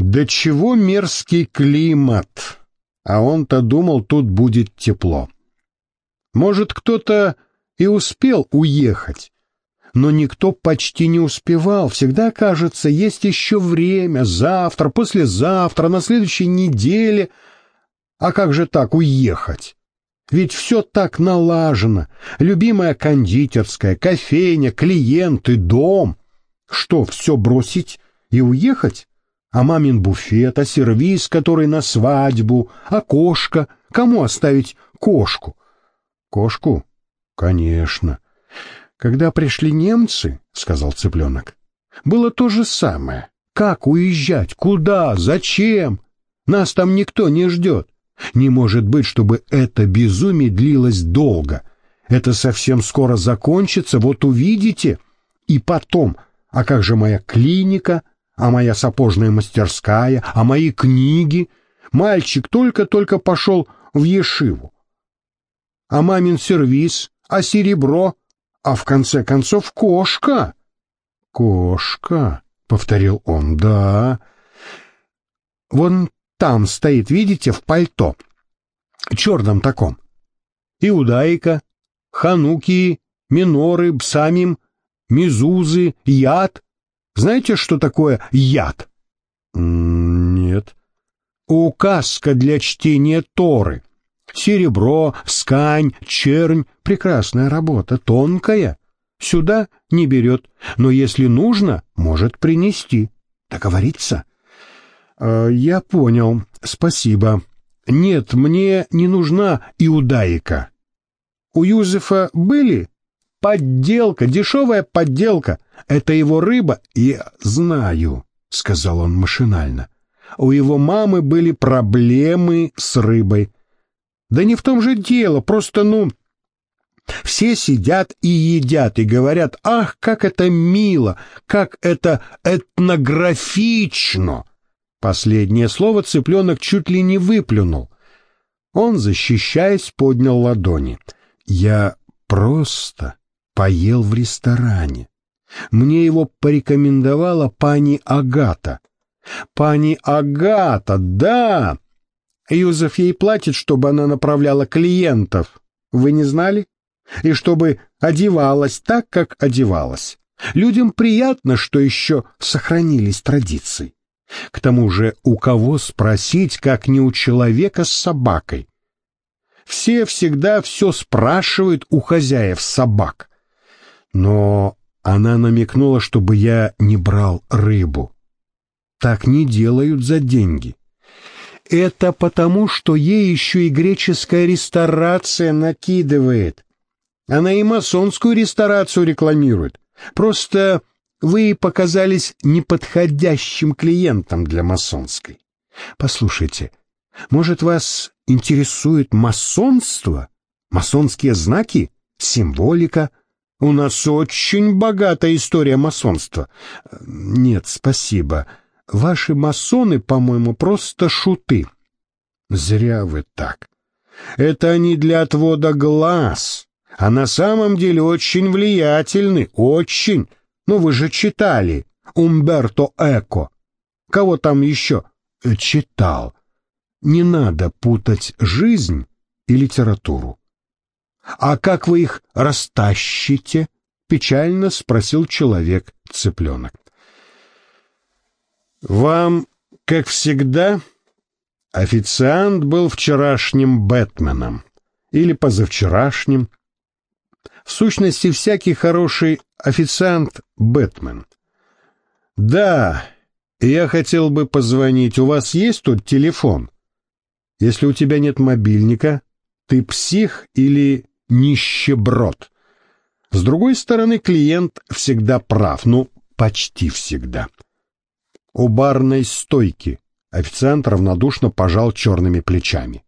Да чего мерзкий климат! А он-то думал, тут будет тепло. Может, кто-то и успел уехать, но никто почти не успевал. Всегда кажется, есть еще время, завтра, послезавтра, на следующей неделе. А как же так уехать? Ведь все так налажено. Любимая кондитерская, кофейня, клиенты, дом. Что, все бросить и уехать? А мамин буфет, а сервиз, который на свадьбу, а кошка? Кому оставить кошку? Кошку? Конечно. Когда пришли немцы, — сказал цыпленок, — было то же самое. Как уезжать? Куда? Зачем? Нас там никто не ждет. Не может быть, чтобы это безумие длилось долго. Это совсем скоро закончится, вот увидите. И потом, а как же моя клиника, а моя сапожная мастерская, а мои книги? Мальчик только-только пошел в Ешиву. А мамин сервиз, а серебро, а в конце концов кошка. Кошка, — повторил он, — да. Вон там стоит, видите, в пальто. Черном таком. Иудаика, хануки, миноры, бсамим, мизузы, яд. Знаете, что такое яд? Нет. Указка для чтения Торы. Серебро, скань, чернь — прекрасная работа, тонкая. Сюда не берет, но если нужно, может принести. Договориться? Э, «Я понял. Спасибо. Нет, мне не нужна иудаика. У Юзефа были? Подделка, дешевая подделка. Это его рыба, я знаю», — сказал он машинально. «У его мамы были проблемы с рыбой». «Да не в том же дело, просто, ну...» Все сидят и едят и говорят, ах, как это мило, как это этнографично. Последнее слово цыпленок чуть ли не выплюнул. Он, защищаясь, поднял ладони. «Я просто поел в ресторане. Мне его порекомендовала пани Агата». «Пани Агата, да!» Юзеф ей платит, чтобы она направляла клиентов. Вы не знали? И чтобы одевалась так, как одевалась. Людям приятно, что еще сохранились традиции. К тому же у кого спросить, как не у человека с собакой? Все всегда все спрашивают у хозяев собак. Но она намекнула, чтобы я не брал рыбу. Так не делают за деньги. Это потому, что ей еще и греческая ресторация накидывает. Она и масонскую ресторацию рекламирует. Просто вы показались неподходящим клиентом для масонской. Послушайте, может, вас интересует масонство? Масонские знаки? Символика? У нас очень богатая история масонства. Нет, спасибо. Ваши масоны, по-моему, просто шуты. Зря вы так. Это они для отвода глаз, а на самом деле очень влиятельны, очень. Ну, вы же читали Умберто Эко. Кого там еще? Читал. Не надо путать жизнь и литературу. А как вы их растащите? Печально спросил человек-цыпленок. Вам, как всегда, официант был вчерашним Бэтменом или позавчерашним, в сущности, всякий хороший официант — Бэтмен. «Да, я хотел бы позвонить. У вас есть тут телефон? Если у тебя нет мобильника, ты псих или нищеброд?» С другой стороны, клиент всегда прав, ну, почти всегда. У барной стойки официант равнодушно пожал черными плечами.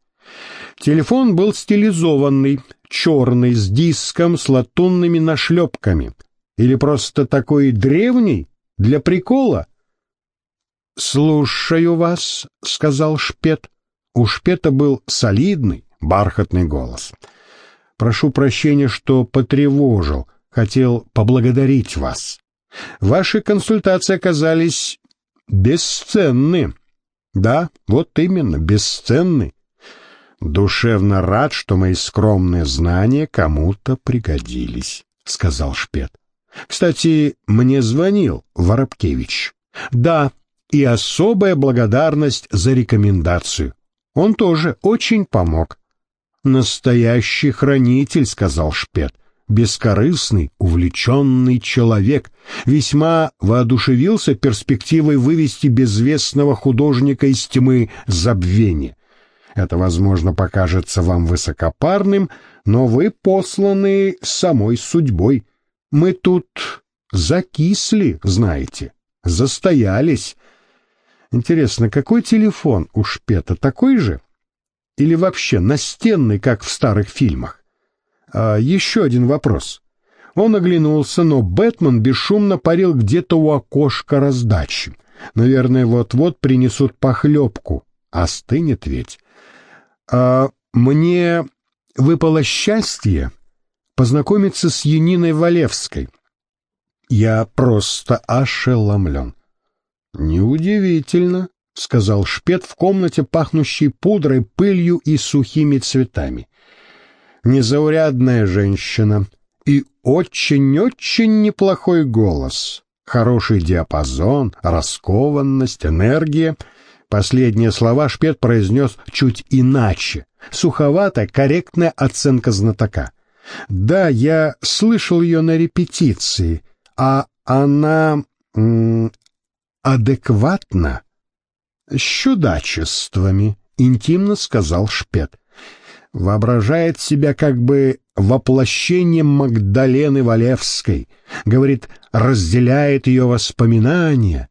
Телефон был стилизованный, черный, с диском, с латунными нашлепками. Или просто такой древний, для прикола? «Слушаю вас», — сказал Шпет. У Шпета был солидный, бархатный голос. «Прошу прощения, что потревожил. Хотел поблагодарить вас. Ваши консультации оказались бесценны. Да, вот именно, бесценный. Душевно рад, что мои скромные знания кому-то пригодились, сказал Шпет. Кстати, мне звонил Воробкевич. Да, и особая благодарность за рекомендацию. Он тоже очень помог. Настоящий хранитель, сказал Шпет бескорыстный, увлеченный человек, весьма воодушевился перспективой вывести безвестного художника из тьмы забвения. Это, возможно, покажется вам высокопарным, но вы посланы самой судьбой. Мы тут закисли, знаете, застоялись. Интересно, какой телефон у Шпета такой же? Или вообще настенный, как в старых фильмах? А, еще один вопрос. Он оглянулся, но Бэтмен бесшумно парил где-то у окошка раздачи. Наверное, вот-вот принесут похлебку. Остынет ведь. А мне выпало счастье познакомиться с Яниной Валевской. Я просто ошеломлен. Неудивительно, — сказал Шпет в комнате, пахнущей пудрой, пылью и сухими цветами незаурядная женщина и очень-очень неплохой голос, хороший диапазон, раскованность, энергия. Последние слова Шпет произнес чуть иначе, суховато, корректная оценка знатока. Да, я слышал ее на репетиции, а она адекватна? Чудачествами, интимно сказал Шпет воображает себя как бы воплощением Магдалены Валевской, говорит, разделяет ее воспоминания.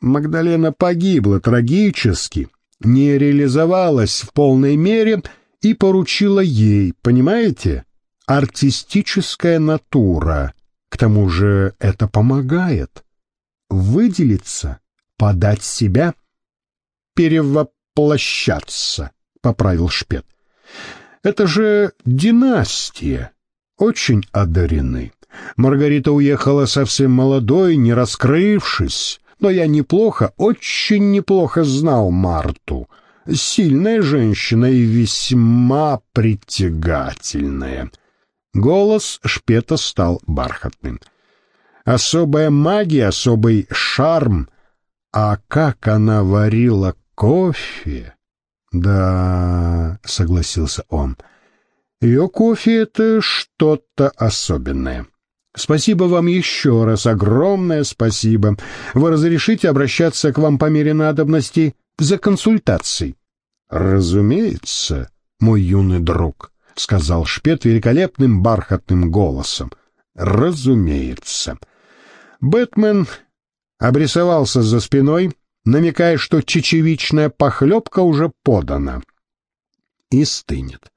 Магдалена погибла трагически, не реализовалась в полной мере и поручила ей, понимаете, артистическая натура. К тому же это помогает. Выделиться, подать себя, перевоплощаться, поправил Шпет. Это же династия. Очень одарены. Маргарита уехала совсем молодой, не раскрывшись, но я неплохо, очень неплохо знал Марту. Сильная женщина и весьма притягательная. Голос Шпета стал бархатным. Особая магия, особый шарм. А как она варила кофе! «Да», — согласился он, — «ее кофе — это что-то особенное». «Спасибо вам еще раз, огромное спасибо. Вы разрешите обращаться к вам по мере надобности за консультацией?» «Разумеется, мой юный друг», — сказал Шпет великолепным бархатным голосом. «Разумеется». Бэтмен обрисовался за спиной, намекая, что чечевичная похлебка уже подана. И стынет.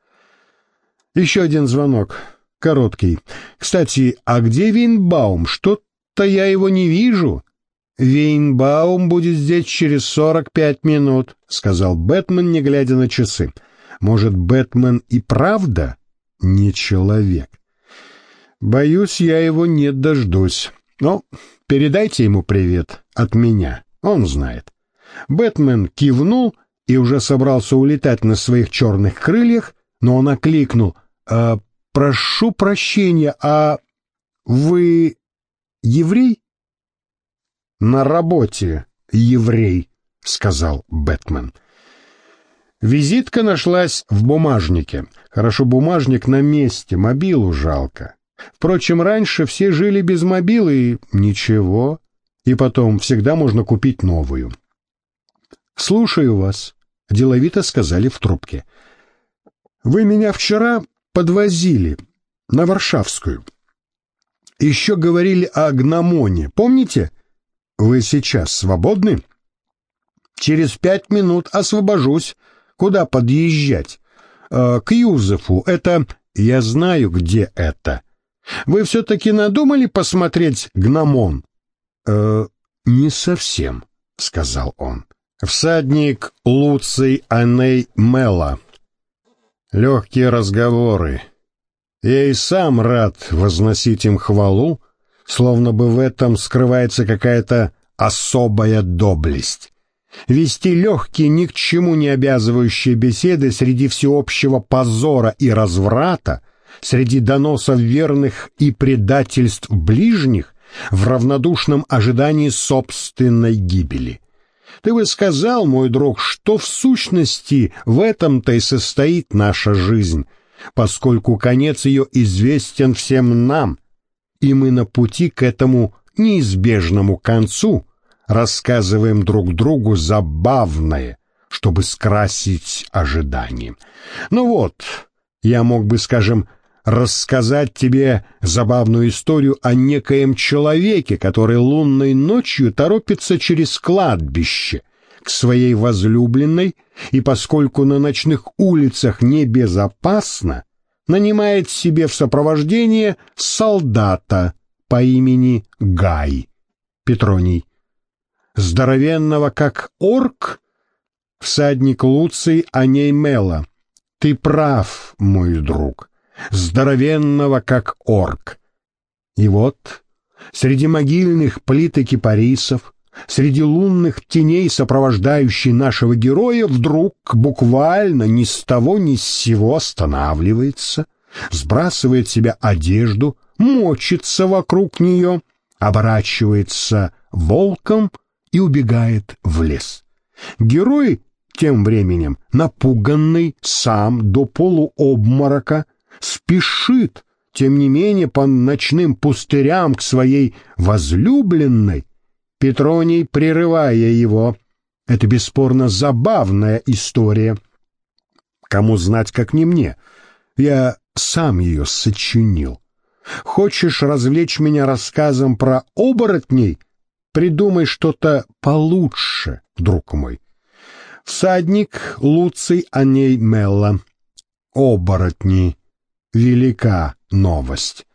Еще один звонок. Короткий. Кстати, а где Вейнбаум? Что-то я его не вижу. Вейнбаум будет здесь через сорок пять минут, сказал Бэтмен, не глядя на часы. Может, Бэтмен и правда не человек? Боюсь, я его не дождусь. Но передайте ему привет от меня. Он знает. Бэтмен кивнул и уже собрался улетать на своих черных крыльях, но он окликнул. «А, «Прошу прощения, а вы еврей?» «На работе, еврей», — сказал Бэтмен. Визитка нашлась в бумажнике. Хорошо, бумажник на месте, мобилу жалко. Впрочем, раньше все жили без мобилы и ничего и потом всегда можно купить новую. «Слушаю вас», — деловито сказали в трубке. «Вы меня вчера подвозили на Варшавскую. Еще говорили о гномоне, помните? Вы сейчас свободны?» «Через пять минут освобожусь. Куда подъезжать?» э, «К Юзефу. Это... Я знаю, где это. Вы все-таки надумали посмотреть гномон?» «Э, не совсем», — сказал он. «Всадник Луций Аней Мела. Легкие разговоры. Я и сам рад возносить им хвалу, словно бы в этом скрывается какая-то особая доблесть. вести легкие, ни к чему не обязывающие беседы среди всеобщего позора и разврата, среди доносов верных и предательств ближних, в равнодушном ожидании собственной гибели. Ты бы сказал, мой друг, что в сущности в этом-то и состоит наша жизнь, поскольку конец ее известен всем нам, и мы на пути к этому неизбежному концу рассказываем друг другу забавное, чтобы скрасить ожидание. Ну вот, я мог бы, скажем, рассказать тебе забавную историю о некоем человеке, который лунной ночью торопится через кладбище к своей возлюбленной, и поскольку на ночных улицах небезопасно, нанимает себе в сопровождение солдата по имени Гай. Петроний. Здоровенного, как орк, всадник Луций Анеймела. Ты прав, мой друг здоровенного, как орк. И вот, среди могильных плит и кипарисов, среди лунных теней, сопровождающей нашего героя, вдруг буквально ни с того ни с сего останавливается, сбрасывает себя одежду, мочится вокруг нее, оборачивается волком и убегает в лес. Герой тем временем, напуганный сам до полуобморока, спешит, тем не менее, по ночным пустырям к своей возлюбленной, Петроний прерывая его. Это бесспорно забавная история. Кому знать, как не мне. Я сам ее сочинил. Хочешь развлечь меня рассказом про оборотней? Придумай что-то получше, друг мой. Всадник Луций Аней Мелла. Оборотни велика новость.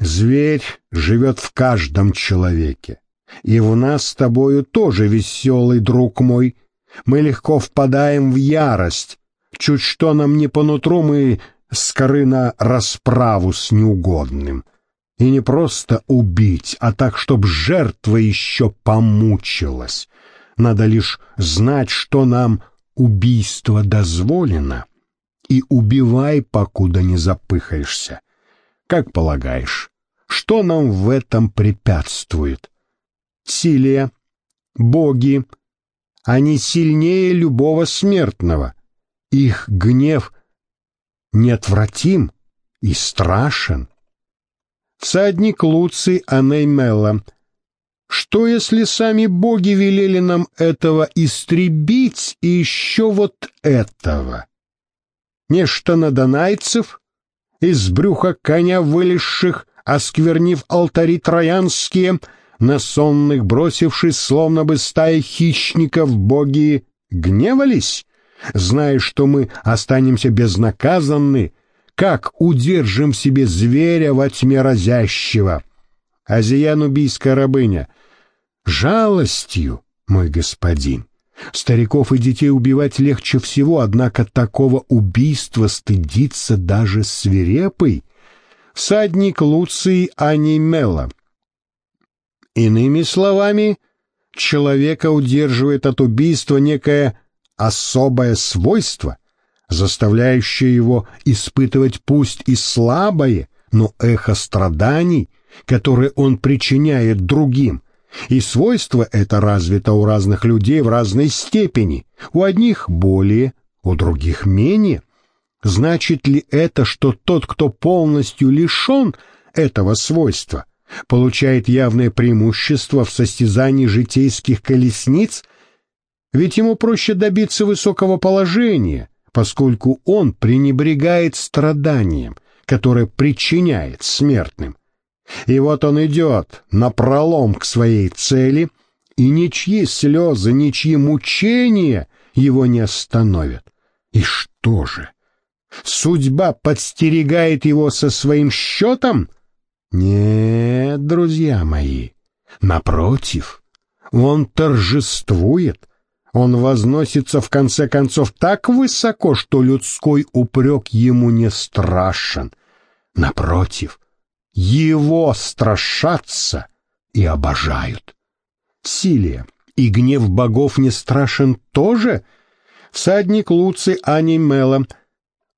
Зверь живет в каждом человеке. И в нас с тобою тоже веселый друг мой. Мы легко впадаем в ярость. Чуть что нам не по нутру, мы скоры на расправу с неугодным. И не просто убить, а так, чтоб жертва еще помучилась. Надо лишь знать, что нам убийство дозволено, и убивай, покуда не запыхаешься. Как полагаешь, что нам в этом препятствует? Силия, боги, они сильнее любого смертного. Их гнев неотвратим и страшен. Всадник Луций Анеймела. Что, если сами боги велели нам этого истребить и еще вот этого? Нечто на донайцев, из брюха коня вылезших, осквернив алтари троянские, на сонных бросившись, словно бы стая хищников, боги гневались, зная, что мы останемся безнаказанны, как удержим в себе зверя во тьме разящего. Азия нубийская рабыня, жалостью, мой господин, Стариков и детей убивать легче всего, однако такого убийства стыдится даже свирепый всадник Луций Анимела. Иными словами, человека удерживает от убийства некое особое свойство, заставляющее его испытывать пусть и слабое, но эхо страданий, которые он причиняет другим, и свойство это развито у разных людей в разной степени, у одних более, у других менее. Значит ли это, что тот, кто полностью лишен этого свойства, получает явное преимущество в состязании житейских колесниц? Ведь ему проще добиться высокого положения, поскольку он пренебрегает страданием, которое причиняет смертным. И вот он идет на пролом к своей цели, и ничьи слезы, ничьи мучения его не остановят. И что же? Судьба подстерегает его со своим счетом? Нет, друзья мои, напротив, он торжествует, он возносится в конце концов так высоко, что людской упрек ему не страшен. Напротив, его страшатся и обожают. Силия, И гнев богов не страшен тоже? Всадник Луци Анимела,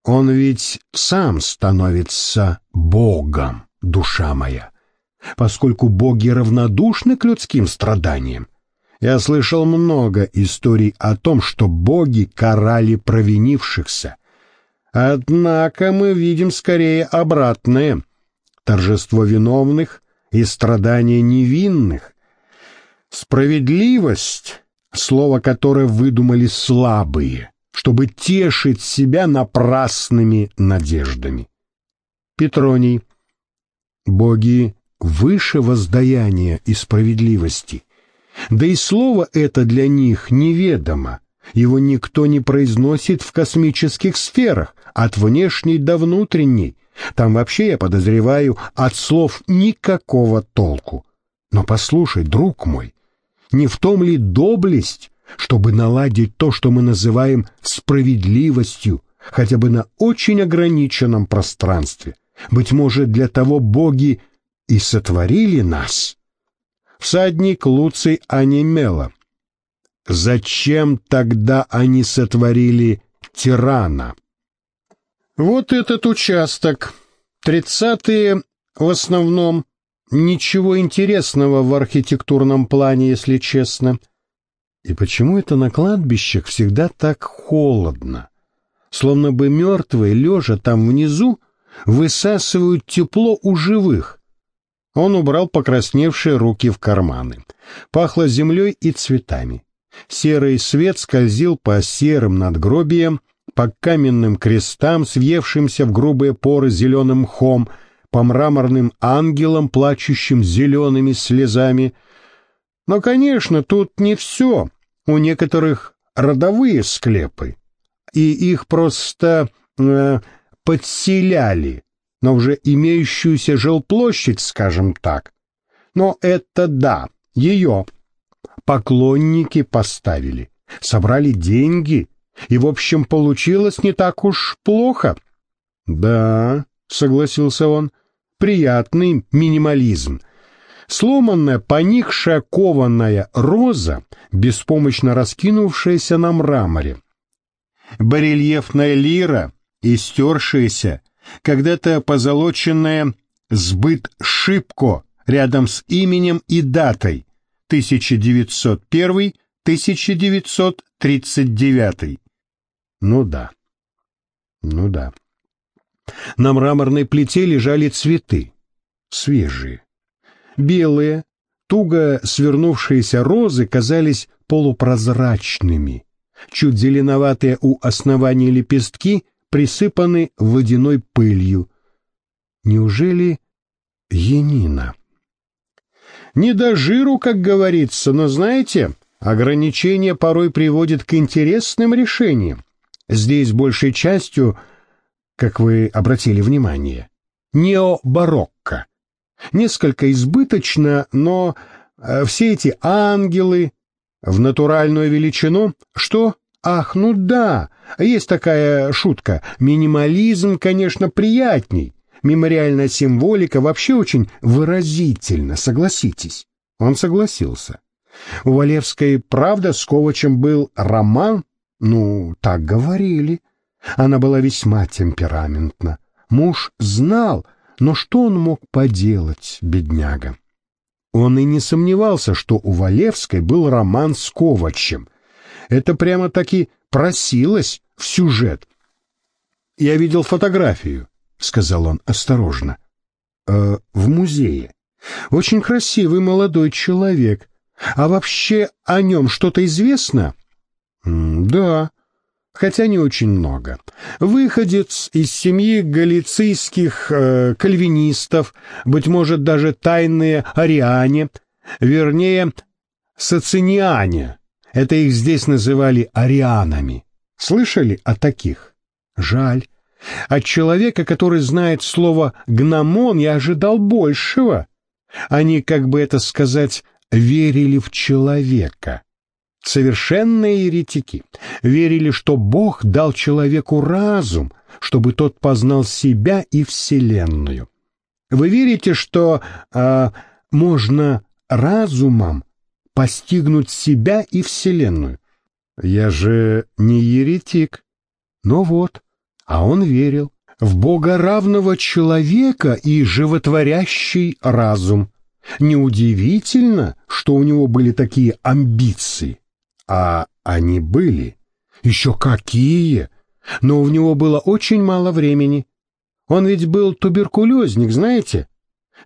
он ведь сам становится богом, душа моя, поскольку боги равнодушны к людским страданиям. Я слышал много историй о том, что боги карали провинившихся. Однако мы видим скорее обратное — торжество виновных и страдания невинных. Справедливость — слово, которое выдумали слабые, чтобы тешить себя напрасными надеждами. Петроний. Боги выше воздаяния и справедливости — да и слово это для них неведомо. Его никто не произносит в космических сферах, от внешней до внутренней. Там вообще, я подозреваю, от слов никакого толку. Но послушай, друг мой, не в том ли доблесть, чтобы наладить то, что мы называем справедливостью, хотя бы на очень ограниченном пространстве? Быть может, для того боги и сотворили нас?» всадник Луций онемела. Зачем тогда они сотворили тирана? Вот этот участок. Тридцатые в основном. Ничего интересного в архитектурном плане, если честно. И почему это на кладбищах всегда так холодно? Словно бы мертвые, лежа там внизу, высасывают тепло у живых. Он убрал покрасневшие руки в карманы. Пахло землей и цветами. Серый свет скользил по серым надгробиям, по каменным крестам, свевшимся в грубые поры зеленым мхом, по мраморным ангелам, плачущим зелеными слезами. Но, конечно, тут не все. У некоторых родовые склепы, и их просто э, подселяли но уже имеющуюся жилплощадь, скажем так. Но это да, ее. Поклонники поставили, собрали деньги, и, в общем, получилось не так уж плохо. Да, согласился он, приятный минимализм. Сломанная, поникшая, кованая роза, беспомощно раскинувшаяся на мраморе. Барельефная лира, истершаяся, когда-то позолоченная «Сбыт Шипко» рядом с именем и датой 1901-1939. Ну да, ну да. На мраморной плите лежали цветы, свежие. Белые, туго свернувшиеся розы казались полупрозрачными. Чуть зеленоватые у основания лепестки присыпаны водяной пылью. Неужели Янина? Не до жиру, как говорится, но знаете, ограничения порой приводят к интересным решениям. Здесь большей частью, как вы обратили внимание, необарокко. Несколько избыточно, но э, все эти ангелы в натуральную величину, что Ах, ну да, есть такая шутка. Минимализм, конечно, приятней. Мемориальная символика вообще очень выразительна, согласитесь. Он согласился. У Валевской, правда, с Ковачем был роман? Ну, так говорили. Она была весьма темпераментна. Муж знал, но что он мог поделать, бедняга? Он и не сомневался, что у Валевской был роман с Ковачем — это прямо-таки просилось в сюжет. «Я видел фотографию», — сказал он осторожно. «Э, «В музее. Очень красивый молодой человек. А вообще о нем что-то известно?» «Да, хотя не очень много. Выходец из семьи галицийских э, кальвинистов, быть может, даже тайные ариане, вернее, сациниане, это их здесь называли арианами. Слышали о таких? Жаль. От человека, который знает слово «гномон», я ожидал большего. Они, как бы это сказать, верили в человека. Совершенные еретики верили, что Бог дал человеку разум, чтобы тот познал себя и Вселенную. Вы верите, что э, можно разумом постигнуть себя и Вселенную. Я же не еретик. Но вот, а он верил в богоравного человека и животворящий разум. Неудивительно, что у него были такие амбиции. А они были. Еще какие! Но у него было очень мало времени. Он ведь был туберкулезник, знаете?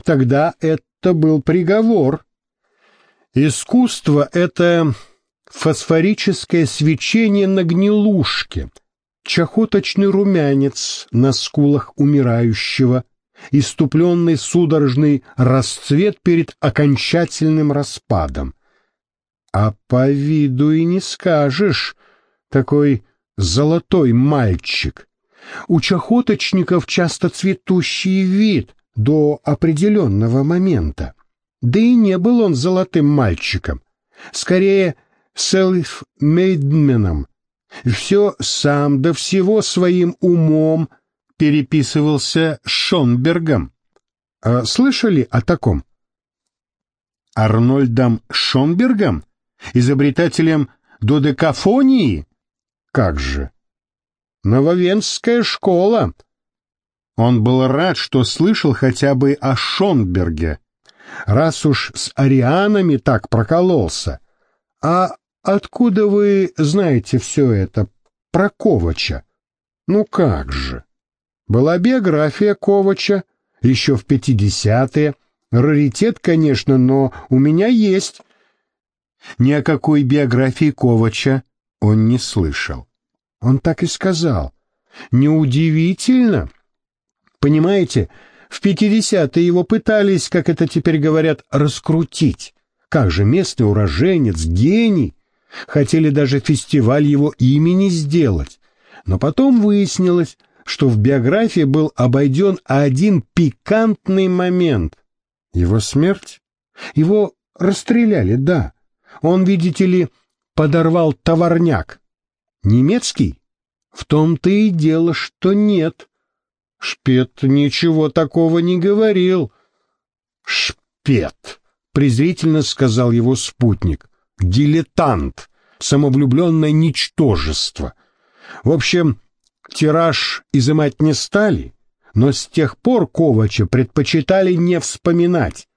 Тогда это был приговор. Искусство — это фосфорическое свечение на гнилушке, чахоточный румянец на скулах умирающего, иступленный судорожный расцвет перед окончательным распадом. А по виду и не скажешь, такой золотой мальчик. У чахоточников часто цветущий вид до определенного момента. Да и не был он золотым мальчиком. Скорее, селф-мейдменом. Все сам до всего своим умом переписывался Шонбергом. А слышали о таком? Арнольдом Шонбергом? Изобретателем додекафонии? Как же? Нововенская школа. Он был рад, что слышал хотя бы о Шонберге. Раз уж с арианами так прокололся. А откуда вы знаете все это про Ковача? Ну как же? Была биография Ковача, еще в пятидесятые. Раритет, конечно, но у меня есть. Ни о какой биографии Ковача он не слышал. Он так и сказал. Неудивительно. Понимаете, в пятидесятые его пытались, как это теперь говорят, раскрутить. Как же местный уроженец, гений. Хотели даже фестиваль его имени сделать. Но потом выяснилось, что в биографии был обойден один пикантный момент. Его смерть? Его расстреляли, да. Он, видите ли, подорвал товарняк. Немецкий? В том-то и дело, что нет. Шпет ничего такого не говорил. Шпет, презрительно сказал его спутник. Дилетант, самовлюбленное ничтожество. В общем, тираж изымать не стали, но с тех пор Ковача предпочитали не вспоминать.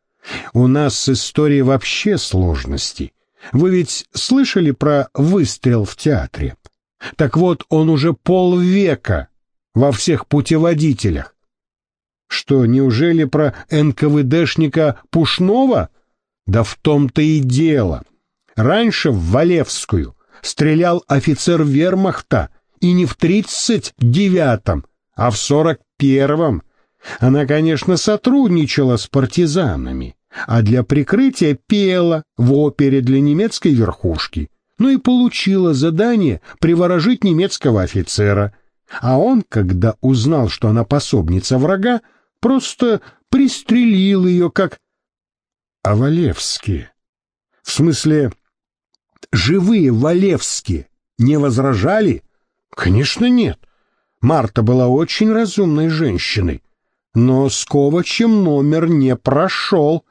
У нас с историей вообще сложности. Вы ведь слышали про выстрел в театре? Так вот, он уже полвека во всех путеводителях. Что, неужели про НКВДшника Пушнова? Да в том-то и дело. Раньше в Валевскую стрелял офицер вермахта, и не в тридцать девятом, а в сорок первом. Она, конечно, сотрудничала с партизанами, а для прикрытия пела в опере для немецкой верхушки, ну и получила задание приворожить немецкого офицера. А он, когда узнал, что она пособница врага, просто пристрелил ее, как... А Валевские? В смысле, живые Валевские не возражали? Конечно, нет. Марта была очень разумной женщиной, но с Ковачем номер не прошел.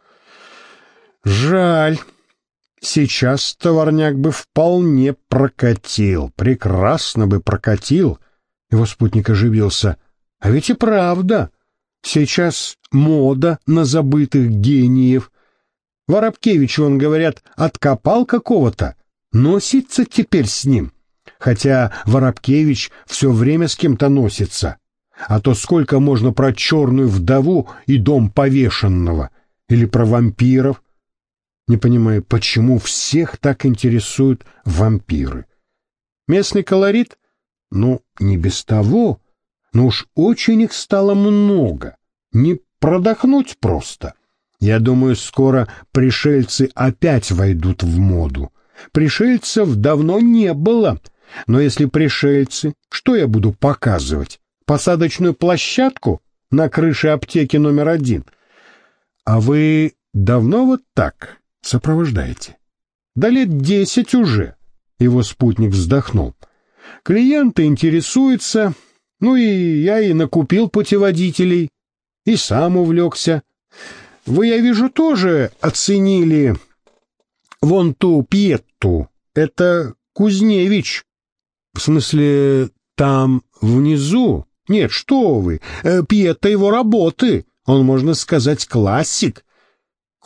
Жаль. Сейчас товарняк бы вполне прокатил, прекрасно бы прокатил. Его спутник оживился. А ведь и правда. Сейчас мода на забытых гениев. Воробкевич, он, говорят, откопал какого-то. Носится теперь с ним. Хотя Воробкевич все время с кем-то носится. А то сколько можно про черную вдову и дом повешенного? Или про вампиров? Не понимаю, почему всех так интересуют вампиры. Местный колорит? Ну, не без того. Но уж очень их стало много. Не продохнуть просто. Я думаю, скоро пришельцы опять войдут в моду. Пришельцев давно не было. Но если пришельцы, что я буду показывать? Посадочную площадку на крыше аптеки номер один? А вы давно вот так сопровождаете? Да лет десять уже. Его спутник вздохнул. Клиенты интересуются, ну и я и накупил путеводителей, и сам увлекся. Вы, я вижу, тоже оценили вон ту Пьетту, это Кузневич. В смысле, там внизу? Нет, что вы, э, Пьетта его работы, он, можно сказать, классик.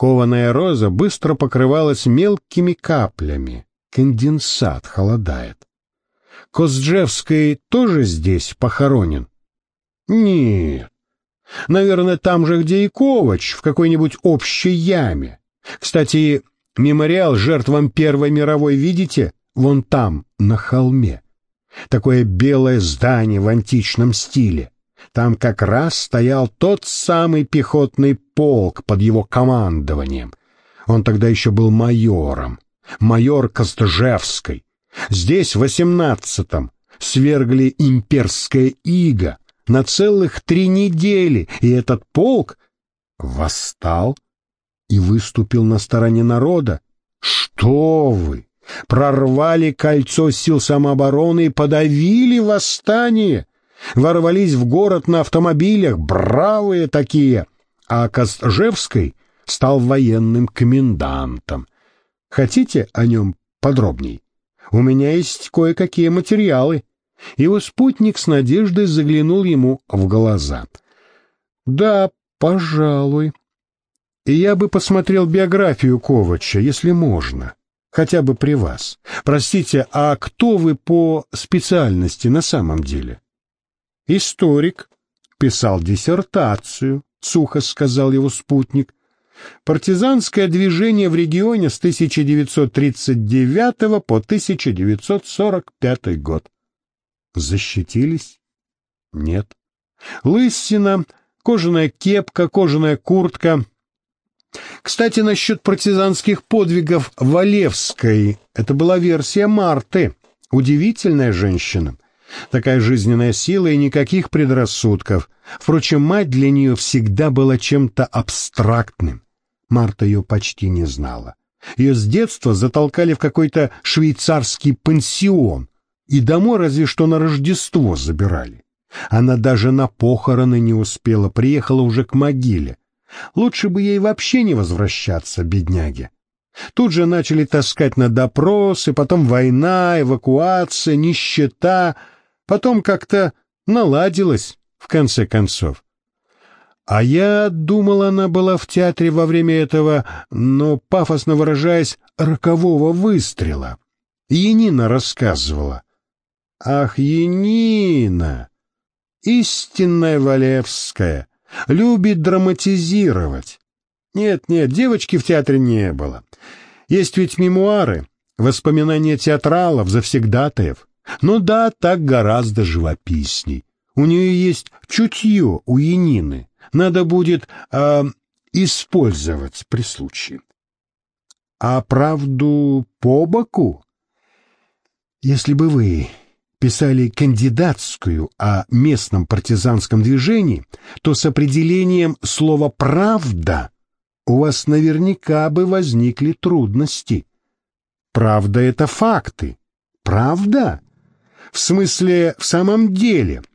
Кованая роза быстро покрывалась мелкими каплями. Конденсат холодает. Козджевский тоже здесь похоронен? Нет. Наверное, там же, где и Ковач, в какой-нибудь общей яме. Кстати, мемориал жертвам Первой мировой видите? Вон там, на холме. Такое белое здание в античном стиле. Там как раз стоял тот самый пехотный полк под его командованием. Он тогда еще был майором. Майор Костжевской. Здесь в восемнадцатом свергли имперское иго на целых три недели, и этот полк восстал и выступил на стороне народа. Что вы! Прорвали кольцо сил самообороны и подавили восстание. Ворвались в город на автомобилях, бравые такие. А Костжевский стал военным комендантом. Хотите о нем подробней? У меня есть кое-какие материалы. Его спутник с надеждой заглянул ему в глаза. Да, пожалуй. И я бы посмотрел биографию Ковача, если можно. Хотя бы при вас. Простите, а кто вы по специальности на самом деле? Историк. Писал диссертацию, сухо сказал его спутник. Партизанское движение в регионе с 1939 по 1945 год. Защитились? Нет. Лысина, кожаная кепка, кожаная куртка. Кстати, насчет партизанских подвигов Валевской. Это была версия Марты. Удивительная женщина. Такая жизненная сила и никаких предрассудков. Впрочем, мать для нее всегда была чем-то абстрактным. Марта ее почти не знала. Ее с детства затолкали в какой-то швейцарский пансион, и домой разве что на Рождество забирали. Она даже на похороны не успела, приехала уже к могиле. Лучше бы ей вообще не возвращаться, бедняге. Тут же начали таскать на допросы, потом война, эвакуация, нищета, потом как-то наладилось, в конце концов. А я думал, она была в театре во время этого, но, пафосно выражаясь, рокового выстрела. Енина рассказывала. Ах, Енина! Истинная Валевская! Любит драматизировать. Нет-нет, девочки в театре не было. Есть ведь мемуары, воспоминания театралов, завсегдатаев. Ну да, так гораздо живописней. У нее есть чутье у Янины надо будет э, использовать при случае. А правду по боку? Если бы вы писали кандидатскую о местном партизанском движении, то с определением слова «правда» у вас наверняка бы возникли трудности. Правда — это факты. Правда? В смысле, в самом деле —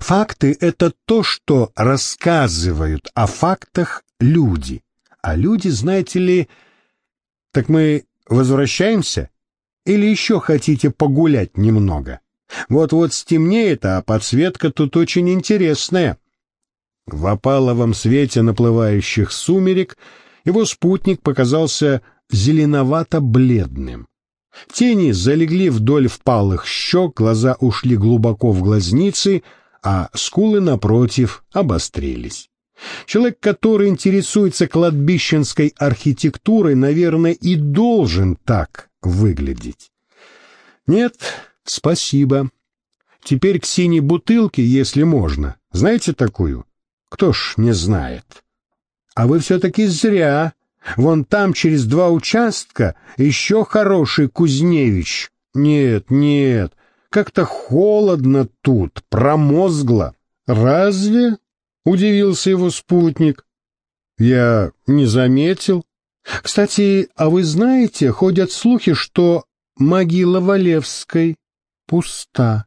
Факты — это то, что рассказывают о фактах люди. А люди, знаете ли... Так мы возвращаемся? Или еще хотите погулять немного? Вот-вот стемнеет, а подсветка тут очень интересная. В опаловом свете наплывающих сумерек его спутник показался зеленовато-бледным. Тени залегли вдоль впалых щек, глаза ушли глубоко в глазницы — а скулы, напротив, обострились. Человек, который интересуется кладбищенской архитектурой, наверное, и должен так выглядеть. Нет, спасибо. Теперь к синей бутылке, если можно. Знаете такую? Кто ж не знает. А вы все-таки зря. Вон там через два участка еще хороший Кузневич. Нет, нет, как-то холодно тут, промозгло. Разве? Удивился его спутник. Я не заметил. Кстати, а вы знаете, ходят слухи, что могила Валевской пуста.